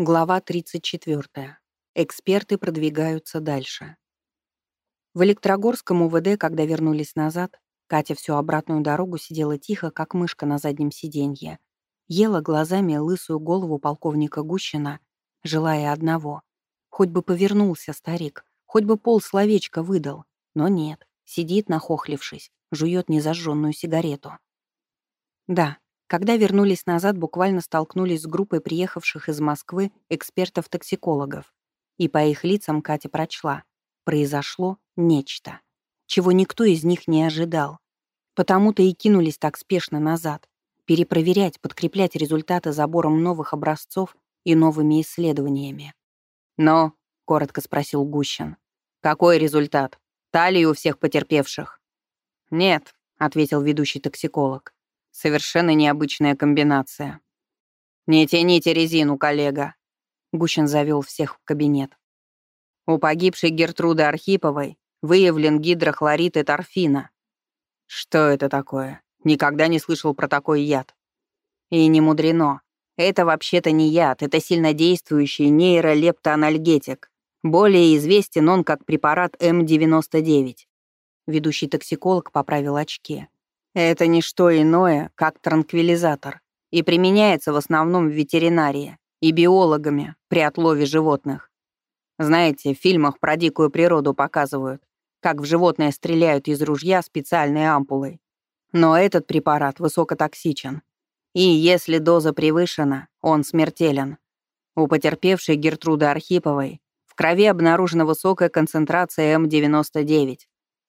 Глава 34. Эксперты продвигаются дальше. В Электрогорском УВД, когда вернулись назад, Катя всю обратную дорогу сидела тихо, как мышка на заднем сиденье. Ела глазами лысую голову полковника Гущина, желая одного. Хоть бы повернулся старик, хоть бы пол словечка выдал. Но нет, сидит нахохлившись, жует незажженную сигарету. Да, когда вернулись назад, буквально столкнулись с группой приехавших из Москвы экспертов-токсикологов. И по их лицам Катя прочла. Произошло нечто, чего никто из них не ожидал. Потому-то и кинулись так спешно назад. Перепроверять, подкреплять результаты забором новых образцов и новыми исследованиями. «Но», — коротко спросил Гущин, — «какой результат? Талии у всех потерпевших?» «Нет», — ответил ведущий токсиколог. Совершенно необычная комбинация. «Не тяните резину, коллега!» Гущин завел всех в кабинет. У погибшей Гертруды Архиповой выявлен гидрохлорид и торфина. Что это такое? Никогда не слышал про такой яд. И не мудрено. Это вообще-то не яд, это сильнодействующий нейролептоанальгетик. Более известен он как препарат М99. Ведущий токсиколог поправил очки. Это не что иное, как транквилизатор, и применяется в основном в ветеринарии и биологами при отлове животных. Знаете, в фильмах про дикую природу показывают, как в животное стреляют из ружья специальной ампулой. Но этот препарат высокотоксичен. И если доза превышена, он смертелен. У потерпевшей Гертруды Архиповой в крови обнаружена высокая концентрация М99.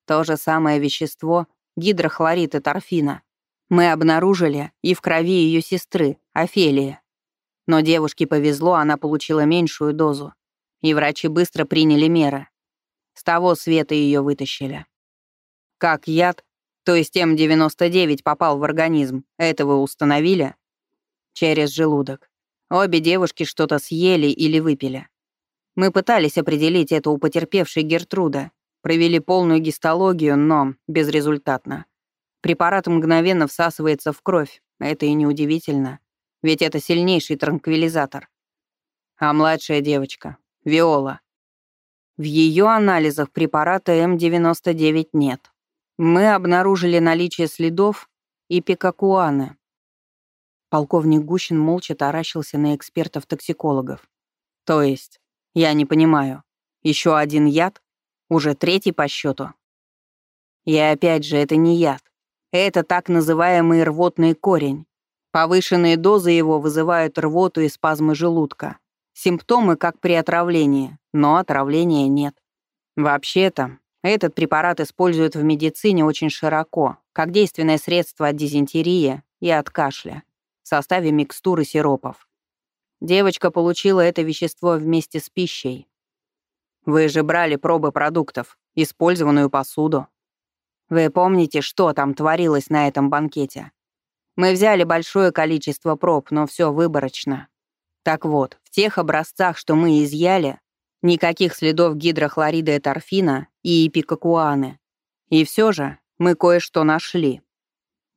То же самое вещество гидрохлорид и торфина. Мы обнаружили и в крови ее сестры, Офелии. Но девушке повезло, она получила меньшую дозу. И врачи быстро приняли меры. С того света ее вытащили. Как яд, то есть М99 попал в организм, это вы установили? Через желудок. Обе девушки что-то съели или выпили. Мы пытались определить это у потерпевшей Гертруда, Провели полную гистологию, но безрезультатно. Препарат мгновенно всасывается в кровь. Это и неудивительно, ведь это сильнейший транквилизатор. А младшая девочка, Виола. В ее анализах препарата М99 нет. Мы обнаружили наличие следов ипикакуаны. Полковник Гущин молча таращился на экспертов-токсикологов. То есть, я не понимаю, еще один яд? Уже третий по счету. И опять же, это не яд. Это так называемый рвотный корень. Повышенные дозы его вызывают рвоту и спазмы желудка. Симптомы как при отравлении, но отравления нет. Вообще-то, этот препарат используют в медицине очень широко, как действенное средство от дизентерии и от кашля, в составе микстуры сиропов. Девочка получила это вещество вместе с пищей, вы же брали пробы продуктов, использованную посуду. Вы помните, что там творилось на этом банкете? Мы взяли большое количество проб, но все выборочно. Так вот, в тех образцах, что мы изъяли, никаких следов гидрохлорида и торфина и эпикакуаны. И все же мы кое-что нашли.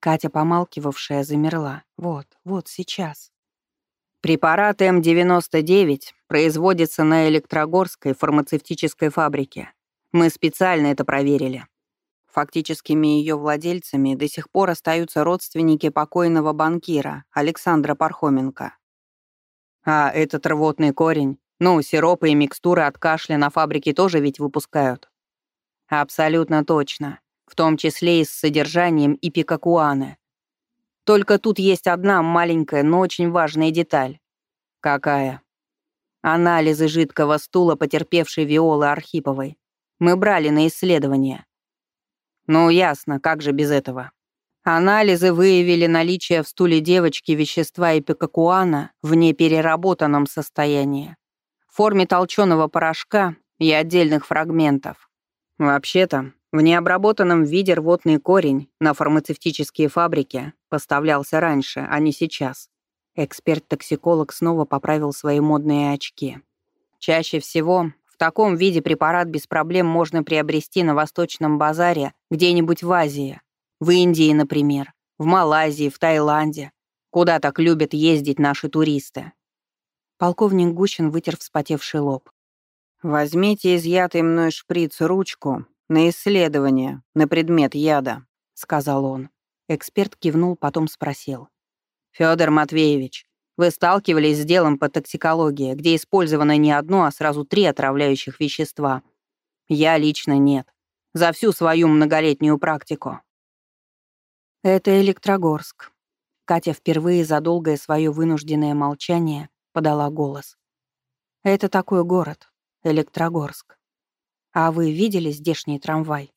Катя, помалкивавшая, замерла. Вот, вот сейчас. Препарат М99 производится на Электрогорской фармацевтической фабрике. Мы специально это проверили. Фактическими ее владельцами до сих пор остаются родственники покойного банкира Александра Пархоменко. А этот рвотный корень, ну, сиропы и микстуры от кашля на фабрике тоже ведь выпускают. Абсолютно точно. В том числе и с содержанием ипикакуаны. Только тут есть одна маленькая, но очень важная деталь. Какая? Анализы жидкого стула потерпевшей Виолы Архиповой. Мы брали на исследование. Ну, ясно, как же без этого. Анализы выявили наличие в стуле девочки вещества эпикакуана в непереработанном состоянии, в форме толченого порошка и отдельных фрагментов. Вообще-то, в необработанном виде рвотный корень на фармацевтические фабрики поставлялся раньше, а не сейчас. Эксперт-токсиколог снова поправил свои модные очки. Чаще всего в таком виде препарат без проблем можно приобрести на Восточном базаре где-нибудь в Азии. В Индии, например, в Малайзии, в Таиланде, куда так любят ездить наши туристы. Полковник Гущин вытер вспотевший лоб. «Возьмите изъятый мной шприц ручку на исследование, на предмет яда», — сказал он. Эксперт кивнул, потом спросил. «Фёдор Матвеевич, вы сталкивались с делом по токсикологии, где использовано не одно, а сразу три отравляющих вещества? Я лично нет. За всю свою многолетнюю практику». «Это Электрогорск». Катя впервые за долгое свое вынужденное молчание подала голос. «Это такой город, Электрогорск. А вы видели здешний трамвай?»